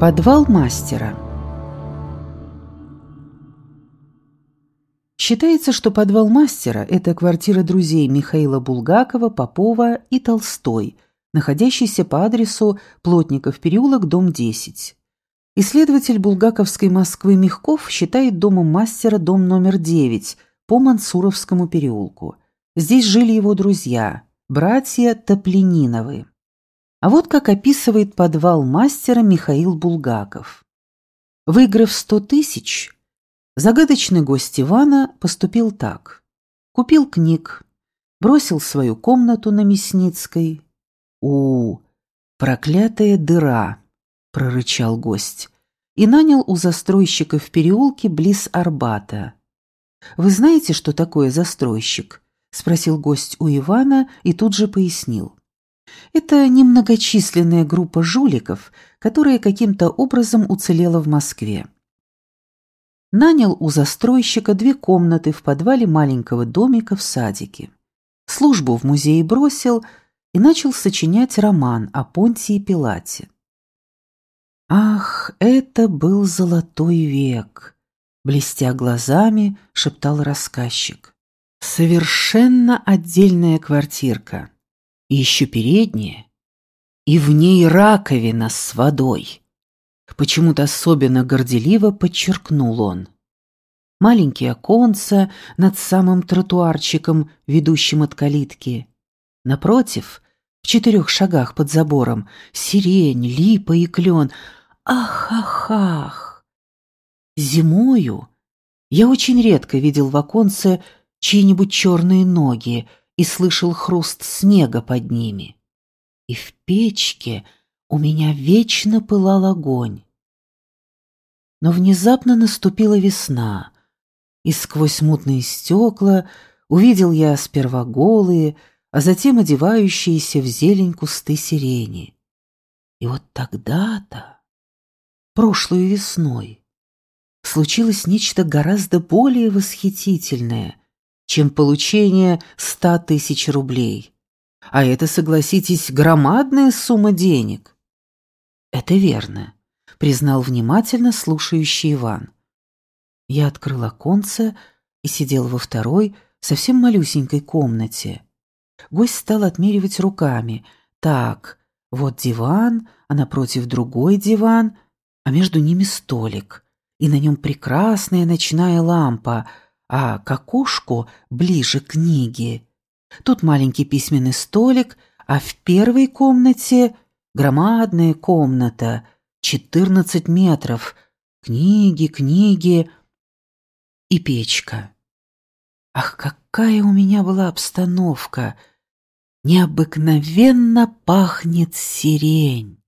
Подвал мастера Считается, что подвал мастера – это квартира друзей Михаила Булгакова, Попова и Толстой, находящийся по адресу Плотников переулок, дом 10. Исследователь булгаковской Москвы Мягков считает домом мастера дом номер 9 по Мансуровскому переулку. Здесь жили его друзья, братья Топлениновы. А вот как описывает подвал мастера Михаил Булгаков. Выиграв сто тысяч, загадочный гость Ивана поступил так. Купил книг, бросил свою комнату на Мясницкой. у проклятая дыра!» — прорычал гость. И нанял у застройщика в переулке близ Арбата. «Вы знаете, что такое застройщик?» — спросил гость у Ивана и тут же пояснил. Это немногочисленная группа жуликов, которая каким-то образом уцелела в Москве. Нанял у застройщика две комнаты в подвале маленького домика в садике. Службу в музее бросил и начал сочинять роман о Понтии Пилате. «Ах, это был золотой век!» — блестя глазами, шептал рассказчик. «Совершенно отдельная квартирка и еще передняя, и в ней раковина с водой. Почему-то особенно горделиво подчеркнул он. Маленькие оконца над самым тротуарчиком, ведущим от калитки. Напротив, в четырех шагах под забором, сирень, липа и клен. Ах-ах-ах! Зимою я очень редко видел в оконце чьи-нибудь черные ноги, и слышал хруст снега под ними. И в печке у меня вечно пылал огонь. Но внезапно наступила весна, и сквозь мутные стекла увидел я сперва голые, а затем одевающиеся в зелень кусты сирени. И вот тогда-то, прошлой весной, случилось нечто гораздо более восхитительное, чем получение ста тысяч рублей. А это, согласитесь, громадная сумма денег. Это верно, признал внимательно слушающий Иван. Я открыл оконце и сидел во второй, совсем малюсенькой комнате. Гость стал отмеривать руками. Так, вот диван, а напротив другой диван, а между ними столик, и на нем прекрасная ночная лампа — а к окошку ближе к книге. Тут маленький письменный столик, а в первой комнате громадная комната, четырнадцать метров, книги, книги и печка. Ах, какая у меня была обстановка! Необыкновенно пахнет сирень.